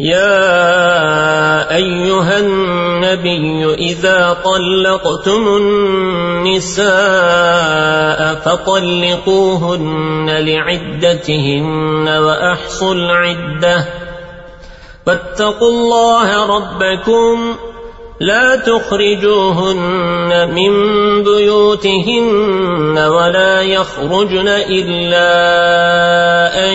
يا أيها النبي إذا طلقتم النساء فطلقوهن لعدتهن وأحصوا العدة. فاتقوا الله ربكم. لا تخرجوهن من بيوتهن ولا يخرجن إلا أن